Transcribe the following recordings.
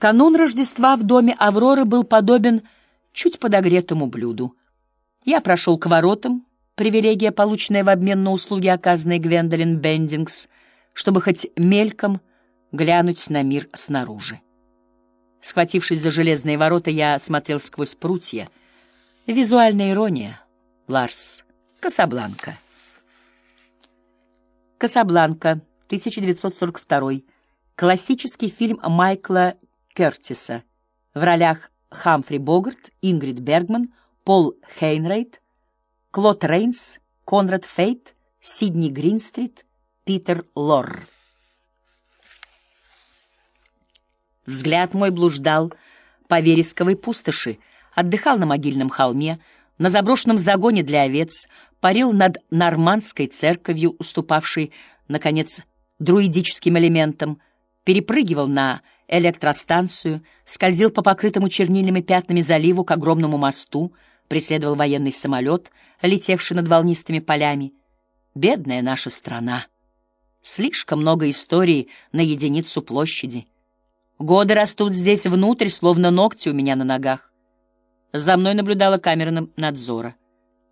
Канун Рождества в доме Авроры был подобен чуть подогретому блюду. Я прошел к воротам, привилегия, полученная в обмен на услуги, оказанные Гвендолин Бендингс, чтобы хоть мельком глянуть на мир снаружи. Схватившись за железные ворота, я смотрел сквозь прутья. Визуальная ирония. Ларс. Касабланка. Касабланка. 1942. Классический фильм Майкла Кертиса. В ролях Хамфри Богарт, Ингрид Бергман, Пол Хейнрейт, Клод Рейнс, Конрад Фейт, Сидни Гринстрит, Питер Лорр. Взгляд мой блуждал по вересковой пустоши, отдыхал на могильном холме, на заброшенном загоне для овец, парил над нормандской церковью, уступавшей, наконец, друидическим элементам, перепрыгивал на электростанцию, скользил по покрытому чернильными пятнами заливу к огромному мосту, преследовал военный самолет, летевший над волнистыми полями. Бедная наша страна! Слишком много историй на единицу площади. Годы растут здесь внутрь, словно ногти у меня на ногах. За мной наблюдала камера надзора.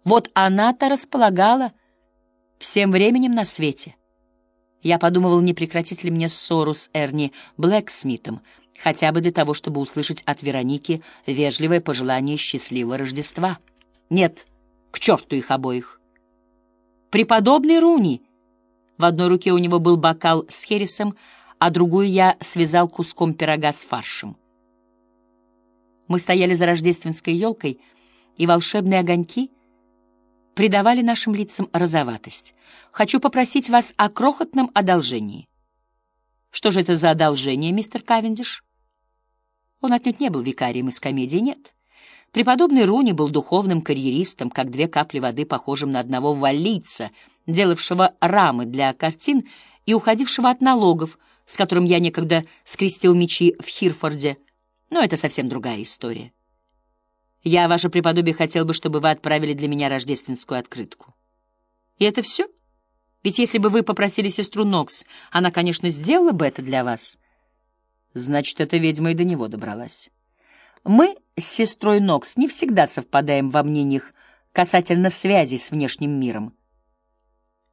Вот она-то располагала всем временем на свете. Я подумывал, не прекратить ли мне ссору с Эрни Блэксмитом, хотя бы для того, чтобы услышать от Вероники вежливое пожелание счастливого Рождества. Нет, к черту их обоих. Преподобный Руни. В одной руке у него был бокал с хересом, а другую я связал куском пирога с фаршем. Мы стояли за рождественской елкой, и волшебные огоньки придавали нашим лицам розоватость. Хочу попросить вас о крохотном одолжении. Что же это за одолжение, мистер Кавендиш? Он отнюдь не был викарием из комедии, нет. Преподобный Руни был духовным карьеристом, как две капли воды, похожим на одного валийца, делавшего рамы для картин и уходившего от налогов, с которым я некогда скрестил мечи в Хирфорде, но это совсем другая история. Я, ваше преподобие, хотел бы, чтобы вы отправили для меня рождественскую открытку. И это все? Ведь если бы вы попросили сестру Нокс, она, конечно, сделала бы это для вас. Значит, эта ведьма и до него добралась. Мы с сестрой Нокс не всегда совпадаем во мнениях касательно связи с внешним миром.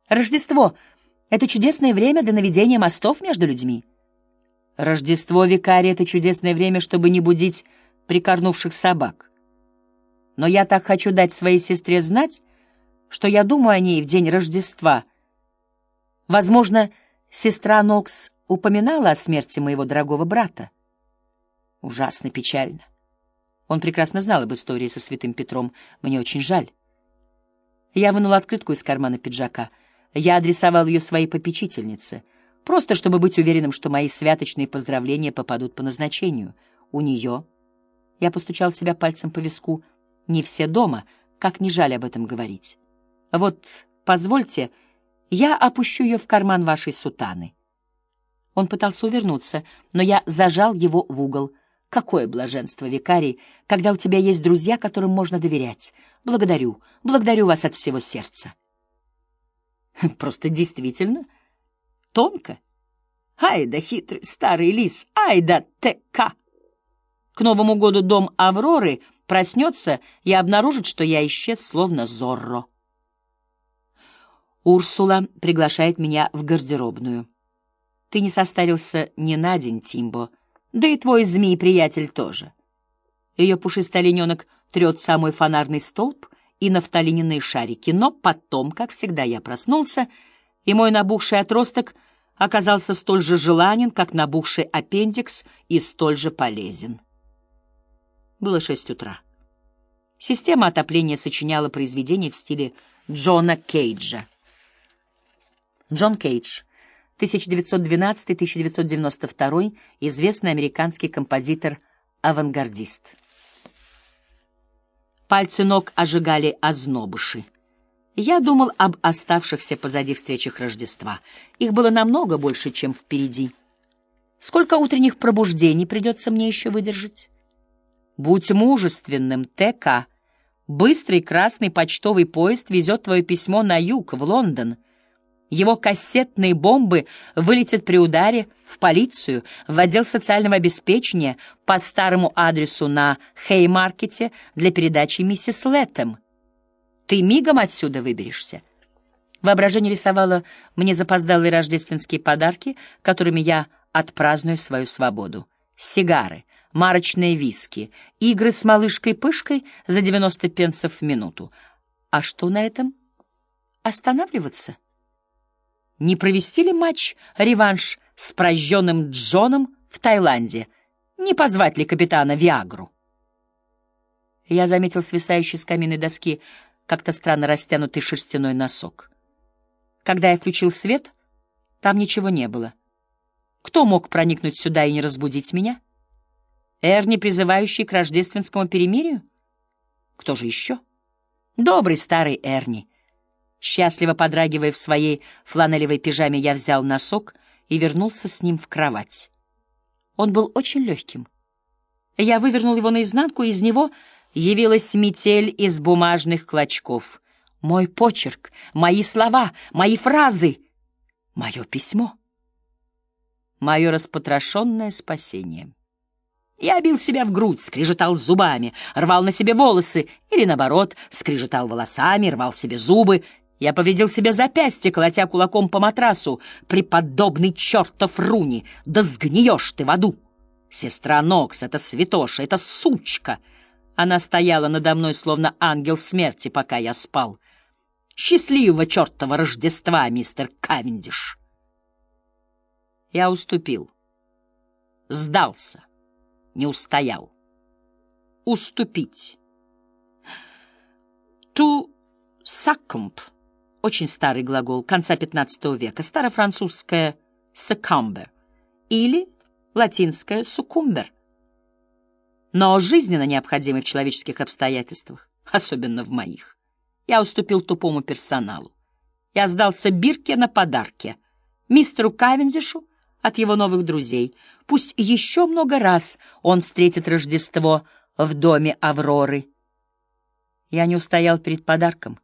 Рождество — это чудесное время для наведения мостов между людьми. Рождество викария — это чудесное время, чтобы не будить прикорнувших собак. Но я так хочу дать своей сестре знать, что я думаю о ней в день Рождества. Возможно, сестра Нокс упоминала о смерти моего дорогого брата. Ужасно печально. Он прекрасно знал об истории со святым Петром. Мне очень жаль. Я вынул открытку из кармана пиджака — я адресовал ее своей попечительнице, просто чтобы быть уверенным, что мои святочные поздравления попадут по назначению. У нее... Я постучал себя пальцем по виску. Не все дома, как не жаль об этом говорить. Вот, позвольте, я опущу ее в карман вашей сутаны. Он пытался увернуться, но я зажал его в угол. Какое блаженство, викарий, когда у тебя есть друзья, которым можно доверять. Благодарю, благодарю вас от всего сердца. Просто действительно тонко. Ай да хитрый старый лис, ай да ТК. К Новому году дом Авроры проснется и обнаружит, что я исчез, словно Зорро. Урсула приглашает меня в гардеробную. Ты не состарился ни на день, Тимбо, да и твой змей-приятель тоже. Ее пушистый олененок трет самый фонарный столб, и нафталининые шарики, но потом, как всегда, я проснулся, и мой набухший отросток оказался столь же желанен, как набухший аппендикс, и столь же полезен. Было шесть утра. Система отопления сочиняла произведения в стиле Джона Кейджа. Джон Кейдж, 1912-1992, известный американский композитор-авангардист. Пальцы ног ожигали ознобыши. Я думал об оставшихся позади встречах Рождества. Их было намного больше, чем впереди. Сколько утренних пробуждений придется мне еще выдержать? Будь мужественным, ТК. Быстрый красный почтовый поезд везет твое письмо на юг, в Лондон. Его кассетные бомбы вылетят при ударе в полицию, в отдел социального обеспечения по старому адресу на Хеймаркете для передачи миссис Лэттем. Ты мигом отсюда выберешься. Воображение рисовало мне запоздалые рождественские подарки, которыми я отпраздную свою свободу. Сигары, марочные виски, игры с малышкой-пышкой за 90 пенсов в минуту. А что на этом? Останавливаться? Не провести ли матч-реванш с прожженным Джоном в Таиланде? Не позвать ли капитана Виагру? Я заметил свисающий с каминной доски как-то странно растянутый шерстяной носок. Когда я включил свет, там ничего не было. Кто мог проникнуть сюда и не разбудить меня? Эрни, призывающий к рождественскому перемирию? Кто же еще? Добрый старый Эрни. Счастливо подрагивая в своей фланелевой пижаме, я взял носок и вернулся с ним в кровать. Он был очень легким. Я вывернул его наизнанку, и из него явилась метель из бумажных клочков. Мой почерк, мои слова, мои фразы, мое письмо. Мое распотрошенное спасение. Я бил себя в грудь, скрежетал зубами, рвал на себе волосы, или, наоборот, скрежетал волосами, рвал себе зубы. Я повредил себе запястье, колотя кулаком по матрасу. Преподобный чертов Руни, да сгниешь ты в аду! Сестра Нокс, это святоша, это сучка! Она стояла надо мной, словно ангел смерти, пока я спал. Счастливого чертова Рождества, мистер Кавендиш! Я уступил. Сдался. Не устоял. Уступить. To succumb. Очень старый глагол, конца XV века. Старофранцузское succumber. Или латинское succumber. Но жизненно необходимый в человеческих обстоятельствах, особенно в моих. Я уступил тупому персоналу. Я сдался Бирке на подарке. Мистеру Кавендишу от его новых друзей. Пусть еще много раз он встретит Рождество в доме Авроры. Я не устоял перед подарком.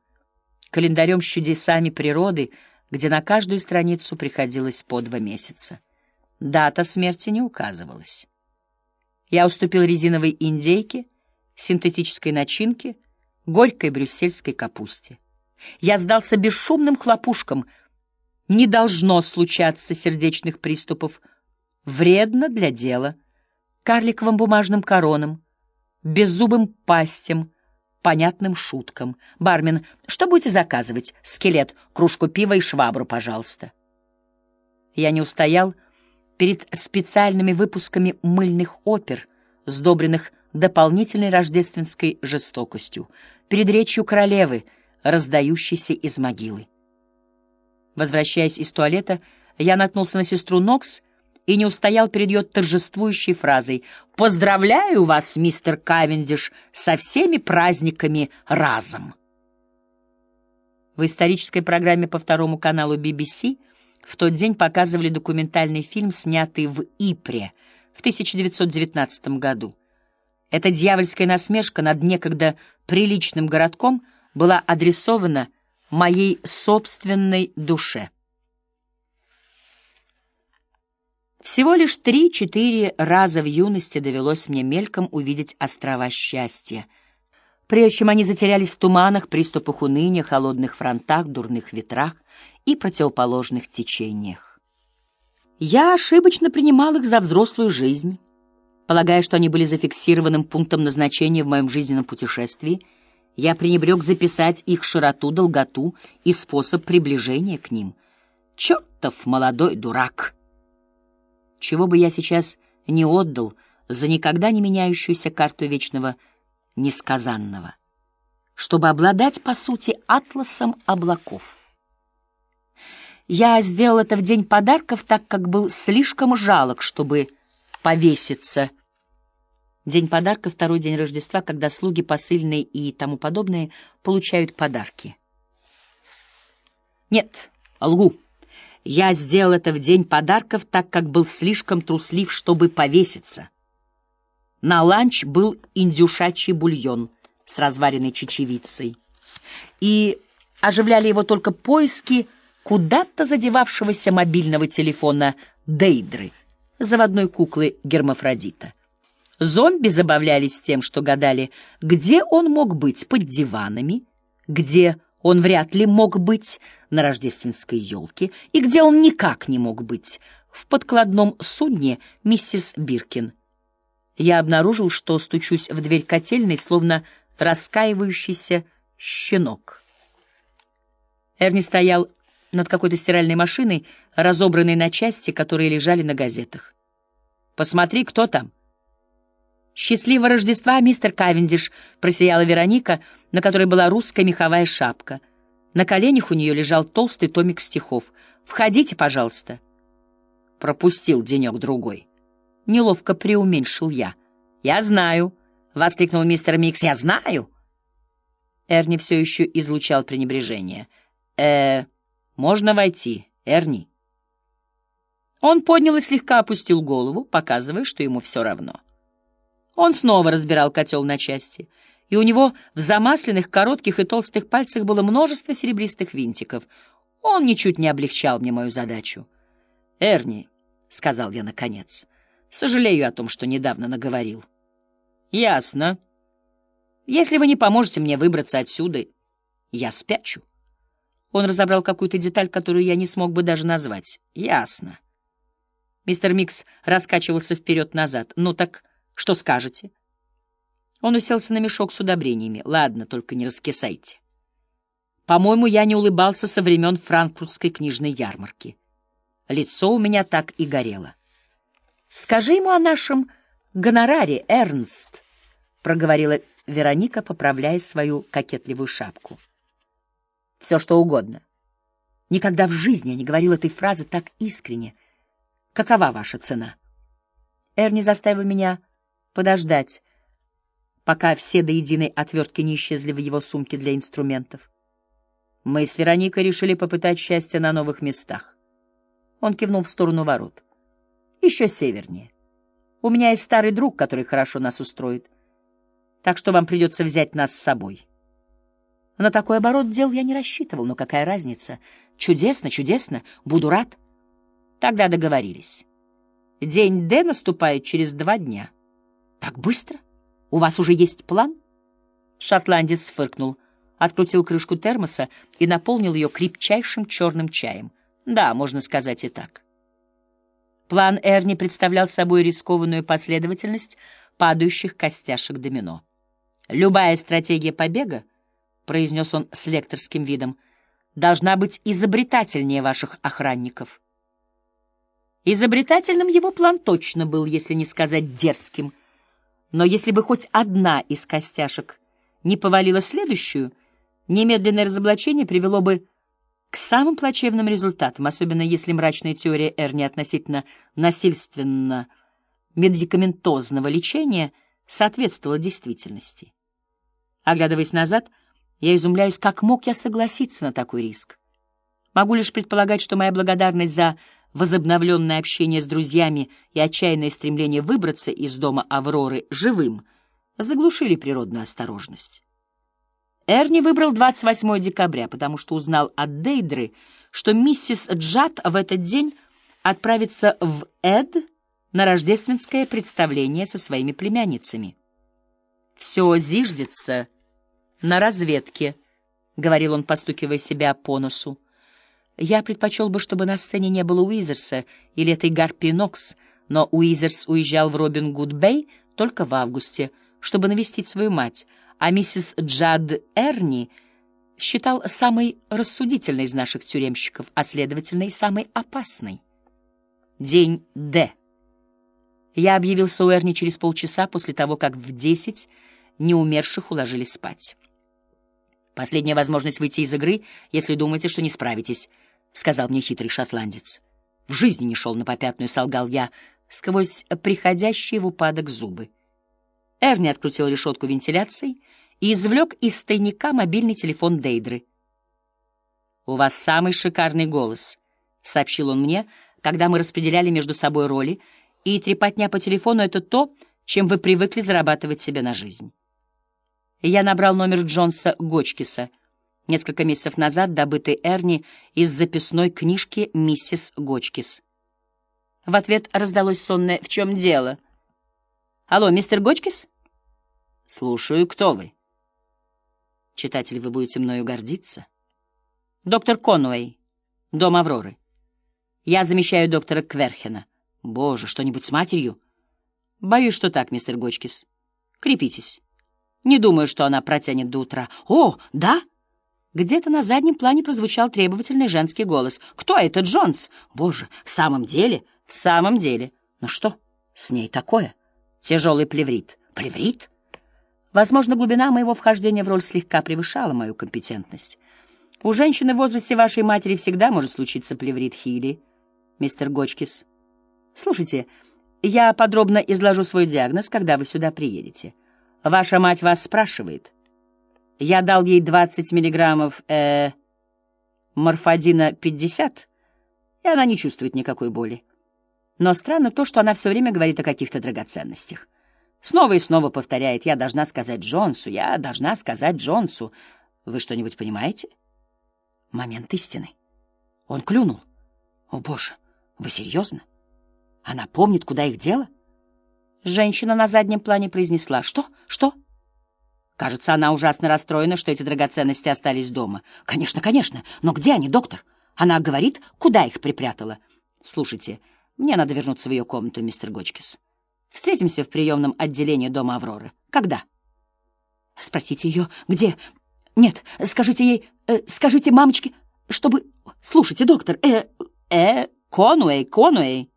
Календарем с чудесами природы, где на каждую страницу приходилось по два месяца. Дата смерти не указывалась. Я уступил резиновой индейке, синтетической начинке — горькой брюссельской капусте. Я сдался бесшумным хлопушкам. Не должно случаться сердечных приступов. Вредно для дела. Карликовым бумажным коронам, беззубым пастям, понятным шуткам. Бармен, что будете заказывать? Скелет, кружку пива и швабру, пожалуйста. Я не устоял перед специальными выпусками мыльных опер, сдобренных дополнительной рождественской жестокостью, перед речью королевы, раздающейся из могилы. Возвращаясь из туалета, я наткнулся на сестру Нокс и не устоял перед ее торжествующей фразой «Поздравляю вас, мистер Кавендиш, со всеми праздниками разом!» В исторической программе по второму каналу BBC в тот день показывали документальный фильм, снятый в Ипре в 1919 году. Эта дьявольская насмешка над некогда приличным городком была адресована моей собственной душе. Всего лишь три-четыре раза в юности довелось мне мельком увидеть острова счастья, прежде чем они затерялись в туманах, приступах уныния, холодных фронтах, дурных ветрах и противоположных течениях. Я ошибочно принимал их за взрослую жизнь, Полагая, что они были зафиксированным пунктом назначения в моем жизненном путешествии, я пренебрег записать их широту, долготу и способ приближения к ним. Чертов молодой дурак! Чего бы я сейчас не отдал за никогда не меняющуюся карту вечного несказанного, чтобы обладать, по сути, атласом облаков. Я сделал это в день подарков, так как был слишком жалок, чтобы повеситься День подарка, второй день Рождества, когда слуги, посыльные и тому подобное получают подарки. Нет, лгу. Я сделал это в день подарков, так как был слишком труслив, чтобы повеситься. На ланч был индюшачий бульон с разваренной чечевицей. И оживляли его только поиски куда-то задевавшегося мобильного телефона Дейдры, заводной куклы гермафродита. Зомби забавлялись тем, что гадали, где он мог быть под диванами, где он вряд ли мог быть на рождественской елке, и где он никак не мог быть в подкладном судне миссис Биркин. Я обнаружил, что стучусь в дверь котельной, словно раскаивающийся щенок. Эрни стоял над какой-то стиральной машиной, разобранной на части, которые лежали на газетах. «Посмотри, кто там!» «Счастливого Рождества, мистер Кавендиш!» — просияла Вероника, на которой была русская меховая шапка. На коленях у нее лежал толстый томик стихов. «Входите, пожалуйста!» Пропустил денек-другой. Неловко преуменьшил я. «Я знаю!» — воскликнул мистер Микс. «Я знаю!» Эрни все еще излучал пренебрежение. «Э, можно войти, Эрни?» Он поднял и слегка опустил голову, показывая, что ему все равно. Он снова разбирал котел на части, и у него в замасленных, коротких и толстых пальцах было множество серебристых винтиков. Он ничуть не облегчал мне мою задачу. «Эрни», — сказал я наконец, — «сожалею о том, что недавно наговорил». «Ясно. Если вы не поможете мне выбраться отсюда, я спячу». Он разобрал какую-то деталь, которую я не смог бы даже назвать. «Ясно». Мистер Микс раскачивался вперед-назад. «Ну так...» Что скажете? Он уселся на мешок с удобрениями. Ладно, только не раскисайте. По-моему, я не улыбался со времен франкфуртской книжной ярмарки. Лицо у меня так и горело. Скажи ему о нашем гонораре, Эрнст, проговорила Вероника, поправляя свою кокетливую шапку. Все что угодно. Никогда в жизни я не говорил этой фразы так искренне. Какова ваша цена? Эрни заставил меня подождать, пока все до единой отвертки не исчезли в его сумке для инструментов. Мы с Вероникой решили попытать счастье на новых местах. Он кивнул в сторону ворот. Еще севернее. У меня есть старый друг, который хорошо нас устроит. Так что вам придется взять нас с собой. На такой оборот дел я не рассчитывал, но какая разница? Чудесно, чудесно, буду рад. Тогда договорились. День Д наступает через два дня. Так быстро? У вас уже есть план? Шотландец фыркнул, открутил крышку термоса и наполнил ее крепчайшим черным чаем. Да, можно сказать и так. План Эрни представлял собой рискованную последовательность падающих костяшек домино. «Любая стратегия побега, — произнес он с лекторским видом, — должна быть изобретательнее ваших охранников». Изобретательным его план точно был, если не сказать дерзким — но если бы хоть одна из костяшек не повалила следующую, немедленное разоблачение привело бы к самым плачевным результатам, особенно если мрачная теория Эрни относительно насильственно медикаментозного лечения соответствовала действительности. Оглядываясь назад, я изумляюсь, как мог я согласиться на такой риск. Могу лишь предполагать, что моя благодарность за возобновленное общение с друзьями и отчаянное стремление выбраться из дома Авроры живым заглушили природную осторожность. Эрни выбрал 28 декабря, потому что узнал от Дейдры, что миссис Джад в этот день отправится в Эд на рождественское представление со своими племянницами. «Все зиждется на разведке», — говорил он, постукивая себя по носу. Я предпочел бы, чтобы на сцене не было Уизерса или этой Гарпи Нокс, но Уизерс уезжал в Робин Гуд Бэй только в августе, чтобы навестить свою мать, а миссис Джад Эрни считал самой рассудительной из наших тюремщиков, а следовательно и самой опасной. День Д. Я объявился у Эрни через полчаса после того, как в десять неумерших уложили спать. Последняя возможность выйти из игры, если думаете, что не справитесь. — сказал мне хитрый шотландец. В жизни не шел на попятную, солгал я, сквозь приходящие в упадок зубы. Эрни открутил решетку вентиляции и извлек из тайника мобильный телефон Дейдры. «У вас самый шикарный голос», — сообщил он мне, когда мы распределяли между собой роли, и трепотня по телефону — это то, чем вы привыкли зарабатывать себе на жизнь. Я набрал номер Джонса Гочкиса. Несколько месяцев назад добытый Эрни из записной книжки миссис Гочкис. В ответ раздалось сонное «В чем дело?» «Алло, мистер Гочкис?» «Слушаю, кто вы?» «Читатель, вы будете мною гордиться?» «Доктор Конуэй, дом Авроры. Я замещаю доктора Кверхена. Боже, что-нибудь с матерью?» «Боюсь, что так, мистер Гочкис. Крепитесь. Не думаю, что она протянет до утра. О, да?» Где-то на заднем плане прозвучал требовательный женский голос. «Кто это, Джонс? Боже, в самом деле? В самом деле. Ну что, с ней такое? Тяжелый плеврит. Плеврит? Возможно, глубина моего вхождения в роль слегка превышала мою компетентность. У женщины в возрасте вашей матери всегда может случиться плеврит Хилли, мистер Гочкис. Слушайте, я подробно изложу свой диагноз, когда вы сюда приедете. Ваша мать вас спрашивает — я дал ей 20 миллиграммов э, морфодина 50, и она не чувствует никакой боли. Но странно то, что она все время говорит о каких-то драгоценностях. Снова и снова повторяет, я должна сказать Джонсу, я должна сказать Джонсу. Вы что-нибудь понимаете? Момент истины. Он клюнул. О, боже, вы серьезно? Она помнит, куда их дело? Женщина на заднем плане произнесла. Что? Что? Кажется, она ужасно расстроена, что эти драгоценности остались дома. Конечно, конечно. Но где они, доктор? Она говорит, куда их припрятала. Слушайте, мне надо вернуться в ее комнату, мистер Гочкис. Встретимся в приемном отделении дома Авроры. Когда? Спросите ее, где... Нет, скажите ей... Э, скажите мамочке, чтобы... Слушайте, доктор, э... Э... Конуэй, Конуэй.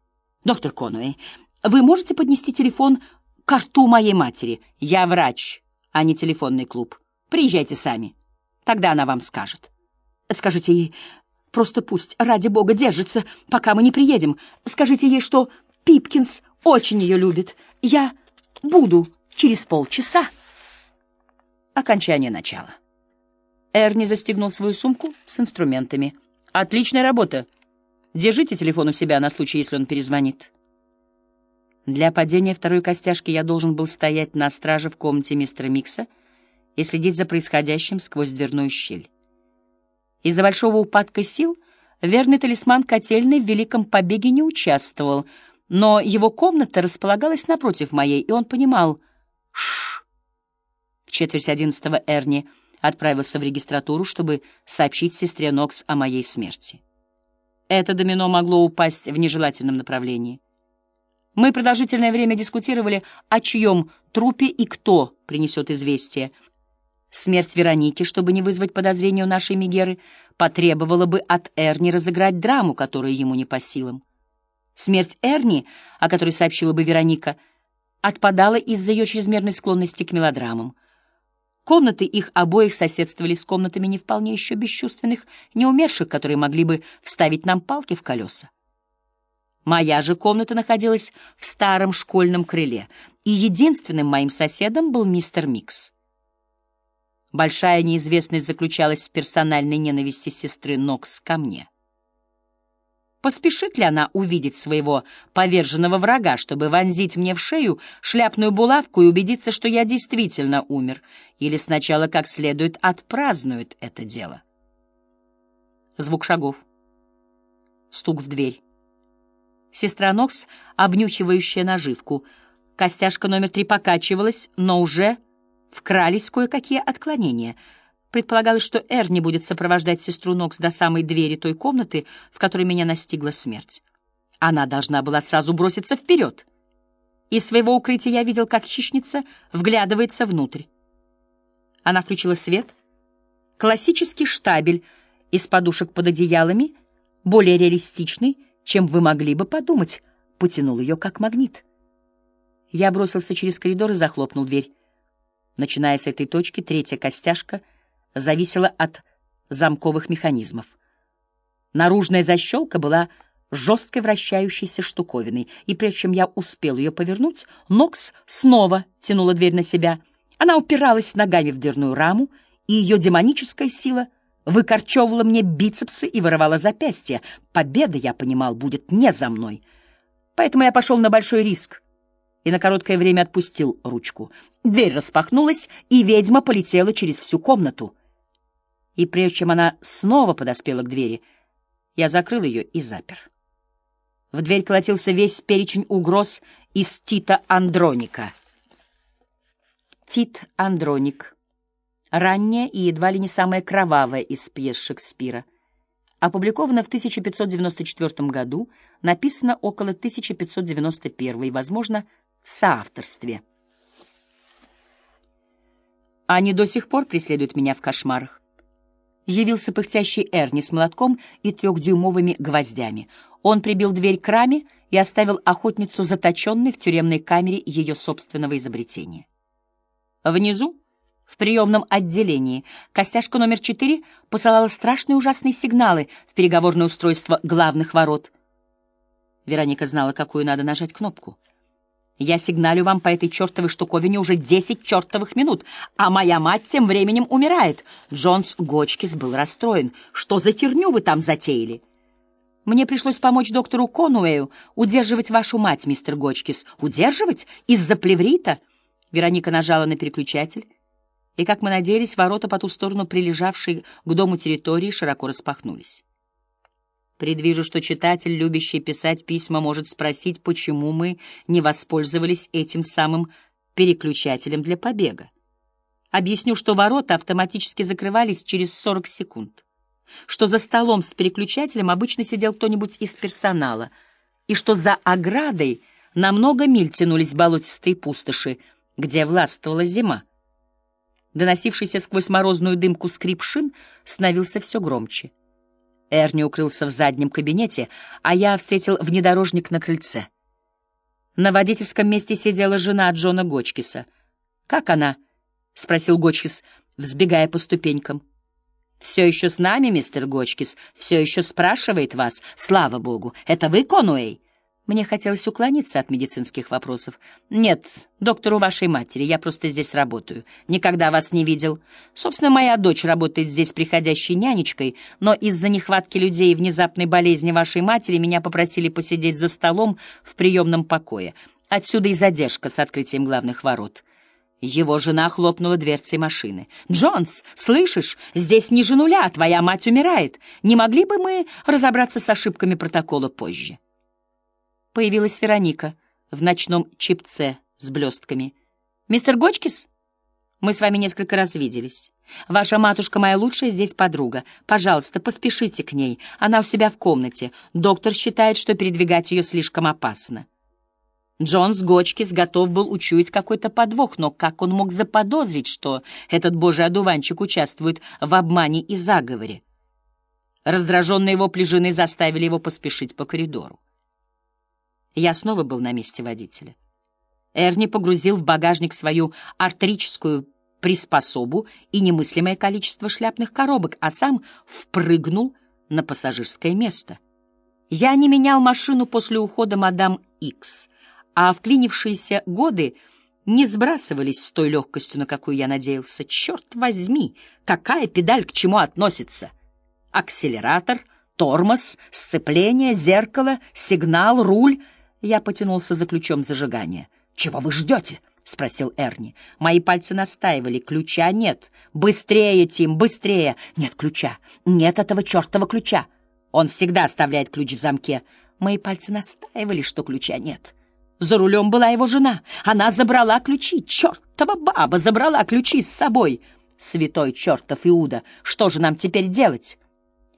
Доктор Конуэй, вы можете поднести телефон к рту моей матери? Я врач а не телефонный клуб. Приезжайте сами. Тогда она вам скажет. Скажите ей, просто пусть, ради бога, держится, пока мы не приедем. Скажите ей, что Пипкинс очень ее любит. Я буду через полчаса. Окончание начала. Эрни застегнул свою сумку с инструментами. «Отличная работа. Держите телефон у себя на случай, если он перезвонит». Для падения второй костяшки я должен был стоять на страже в комнате мистера Микса и следить за происходящим сквозь дверную щель. Из-за большого упадка сил верный талисман котельной в великом побеге не участвовал, но его комната располагалась напротив моей, и он понимал «Шш». В четверть одиннадцатого Эрни отправился в регистратуру, чтобы сообщить сестре Нокс о моей смерти. Это домино могло упасть в нежелательном направлении. Мы продолжительное время дискутировали, о чьем трупе и кто принесет известие. Смерть Вероники, чтобы не вызвать подозрения у нашей Мегеры, потребовала бы от Эрни разыграть драму, которая ему не по силам. Смерть Эрни, о которой сообщила бы Вероника, отпадала из-за ее чрезмерной склонности к мелодрамам. Комнаты их обоих соседствовали с комнатами не вполне еще бесчувственных, неумерших, которые могли бы вставить нам палки в колеса. Моя же комната находилась в старом школьном крыле, и единственным моим соседом был мистер Микс. Большая неизвестность заключалась в персональной ненависти сестры Нокс ко мне. Поспешит ли она увидеть своего поверженного врага, чтобы вонзить мне в шею шляпную булавку и убедиться, что я действительно умер, или сначала как следует отпразднует это дело? Звук шагов. Стук в дверь. Сестра Нокс, обнюхивающая наживку. Костяшка номер три покачивалась, но уже вкрались кое-какие отклонения. Предполагалось, что Эрни будет сопровождать сестру Нокс до самой двери той комнаты, в которой меня настигла смерть. Она должна была сразу броситься вперед. Из своего укрытия я видел, как хищница вглядывается внутрь. Она включила свет. Классический штабель из подушек под одеялами, более реалистичный, чем вы могли бы подумать, потянул ее как магнит. Я бросился через коридор и захлопнул дверь. Начиная с этой точки, третья костяшка зависела от замковых механизмов. Наружная защелка была жесткой вращающейся штуковиной, и прежде чем я успел ее повернуть, Нокс снова тянула дверь на себя. Она упиралась ногами в дверную раму, и ее демоническая сила выкорчевывала мне бицепсы и вырывала запястья. Победа, я понимал, будет не за мной. Поэтому я пошел на большой риск и на короткое время отпустил ручку. Дверь распахнулась, и ведьма полетела через всю комнату. и прежде чем она снова подоспела к двери, я закрыл ее и запер. В дверь колотился весь перечень угроз из Тита Андроника. Тит Андроник. Ранняя и едва ли не самая кровавая из пьес Шекспира. Опубликована в 1594 году, написана около 1591, возможно, в соавторстве. Они до сих пор преследуют меня в кошмарах. Явился пыхтящий Эрни с молотком и трехдюймовыми гвоздями. Он прибил дверь к раме и оставил охотницу заточенной в тюремной камере ее собственного изобретения. Внизу, в приемном отделении, костяшка номер четыре посылала страшные ужасные сигналы в переговорное устройство главных ворот. Вероника знала, какую надо нажать кнопку — я сигналю вам по этой чертовой штуковине уже десять чертовых минут, а моя мать тем временем умирает. Джонс Гочкис был расстроен. Что за херню вы там затеяли? Мне пришлось помочь доктору Конуэю удерживать вашу мать, мистер Гочкис. Удерживать? Из-за плеврита? Вероника нажала на переключатель, и, как мы надеялись, ворота по ту сторону прилежавшей к дому территории широко распахнулись. Предвижу, что читатель, любящий писать письма, может спросить, почему мы не воспользовались этим самым переключателем для побега. Объясню, что ворота автоматически закрывались через 40 секунд, что за столом с переключателем обычно сидел кто-нибудь из персонала, и что за оградой на много миль тянулись болотистые пустоши, где властвовала зима. Доносившийся сквозь морозную дымку скрип шин становился все громче. Эрни укрылся в заднем кабинете, а я встретил внедорожник на крыльце. На водительском месте сидела жена Джона Гочкиса. «Как она?» — спросил Гочкис, взбегая по ступенькам. «Все еще с нами, мистер Гочкис? Все еще спрашивает вас? Слава богу! Это вы, Конуэй?» Мне хотелось уклониться от медицинских вопросов. «Нет, доктору вашей матери, я просто здесь работаю. Никогда вас не видел. Собственно, моя дочь работает здесь приходящей нянечкой, но из-за нехватки людей и внезапной болезни вашей матери меня попросили посидеть за столом в приемном покое. Отсюда и задержка с открытием главных ворот». Его жена хлопнула дверцей машины. «Джонс, слышишь? Здесь ниже нуля, твоя мать умирает. Не могли бы мы разобраться с ошибками протокола позже?» Появилась Вероника в ночном чипце с блестками. «Мистер Гочкис? Мы с вами несколько раз виделись. Ваша матушка моя лучшая здесь подруга. Пожалуйста, поспешите к ней. Она у себя в комнате. Доктор считает, что передвигать ее слишком опасно». Джонс Гочкис готов был учуять какой-то подвох, но как он мог заподозрить, что этот божий одуванчик участвует в обмане и заговоре? Раздраженные его жены заставили его поспешить по коридору. Я снова был на месте водителя. Эрни погрузил в багажник свою артрическую приспособу и немыслимое количество шляпных коробок, а сам впрыгнул на пассажирское место. Я не менял машину после ухода мадам Икс, а вклинившиеся годы не сбрасывались с той легкостью, на какую я надеялся. Черт возьми, какая педаль к чему относится? Акселератор, тормоз, сцепление, зеркало, сигнал, руль — я потянулся за ключом зажигания. «Чего вы ждете?» — спросил Эрни. Мои пальцы настаивали. «Ключа нет. Быстрее, Тим, быстрее!» «Нет ключа. Нет этого чертова ключа. Он всегда оставляет ключ в замке». Мои пальцы настаивали, что ключа нет. За рулем была его жена. Она забрала ключи. Чертова баба забрала ключи с собой. Святой чертов Иуда, что же нам теперь делать?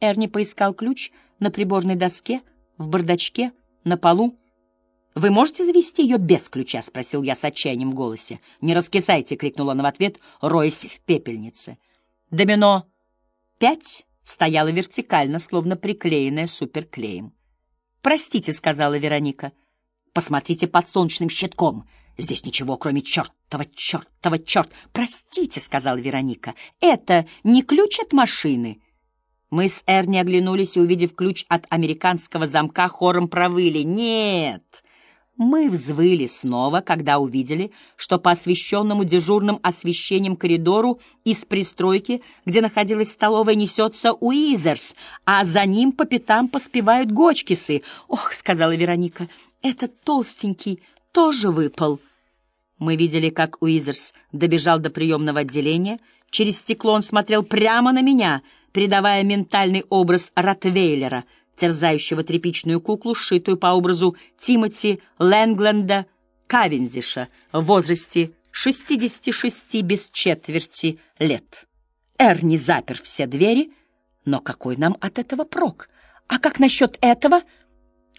Эрни поискал ключ на приборной доске, в бардачке, на полу. «Вы можете завести ее без ключа?» — спросил я с отчаянием в голосе. «Не раскисайте!» — крикнул он в ответ, роясь в пепельнице. Домино пять стояло вертикально, словно приклеенное суперклеем. «Простите», — сказала Вероника. «Посмотрите под солнечным щитком. Здесь ничего, кроме чертова, чертова, черт. Простите», — сказала Вероника. «Это не ключ от машины». Мы с Эрни оглянулись и, увидев ключ от американского замка, хором провыли. «Нет!» Мы взвыли снова, когда увидели, что по освещенному дежурным освещением коридору из пристройки, где находилась столовая, несется Уизерс, а за ним по пятам поспевают Гочкисы. «Ох», — сказала Вероника, — «этот толстенький тоже выпал». Мы видели, как Уизерс добежал до приемного отделения, Через стекло он смотрел прямо на меня, передавая ментальный образ Ротвейлера, терзающего тряпичную куклу, сшитую по образу Тимоти Лэнгленда Кавендиша в возрасте 66 без четверти лет. Эрни запер все двери, но какой нам от этого прок? А как насчет этого?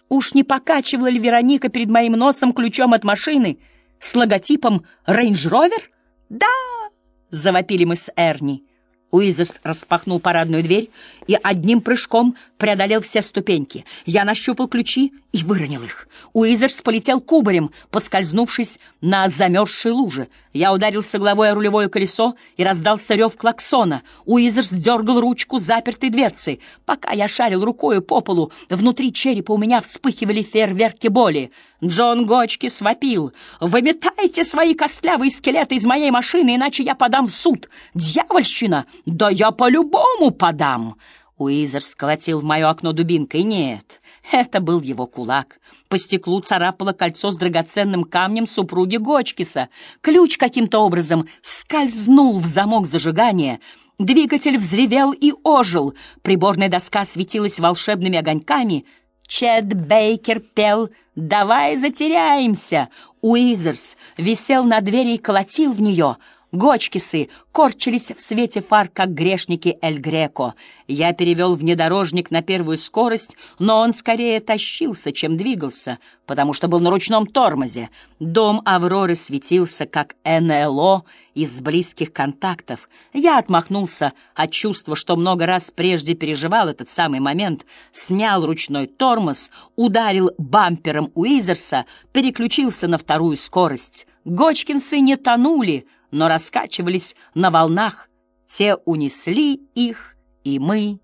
Уж не покачивала ли Вероника перед моим носом ключом от машины с логотипом «Range Rover»? «Да!» — завопили мы с Эрни. Уизерс распахнул парадную дверь и одним прыжком преодолел все ступеньки. Я нащупал ключи и выронил их. Уизерс полетел кубарем, поскользнувшись на замерзшей луже. Я ударился головой о рулевое колесо и раздался рев клаксона. Уизерс дергал ручку запертой дверцы. Пока я шарил рукою по полу, внутри черепа у меня вспыхивали фейерверки боли. Джон Гочки свопил. «Выметайте свои костлявые скелеты из моей машины, иначе я подам в суд! Дьявольщина! Да я по-любому подам!» Уизер сколотил в мое окно дубинкой. «Нет, это был его кулак». По стеклу царапало кольцо с драгоценным камнем супруги Гочкиса. Ключ каким-то образом скользнул в замок зажигания — Двигатель взревел и ожил. Приборная доска светилась волшебными огоньками. Чед Бейкер пел «Давай затеряемся!» Уизерс висел на двери и колотил в нее — Гочкисы корчились в свете фар, как грешники Эль Греко. Я перевел внедорожник на первую скорость, но он скорее тащился, чем двигался, потому что был на ручном тормозе. Дом Авроры светился, как НЛО из близких контактов. Я отмахнулся от чувства, что много раз прежде переживал этот самый момент, снял ручной тормоз, ударил бампером Уизерса, переключился на вторую скорость. Гочкинсы не тонули — но раскачивались на волнах, те унесли их, и мы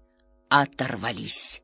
оторвались.